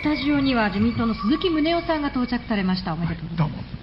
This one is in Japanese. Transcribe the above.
スタジオには自民党の鈴木宗男さんが到着されました。おめでとうございます。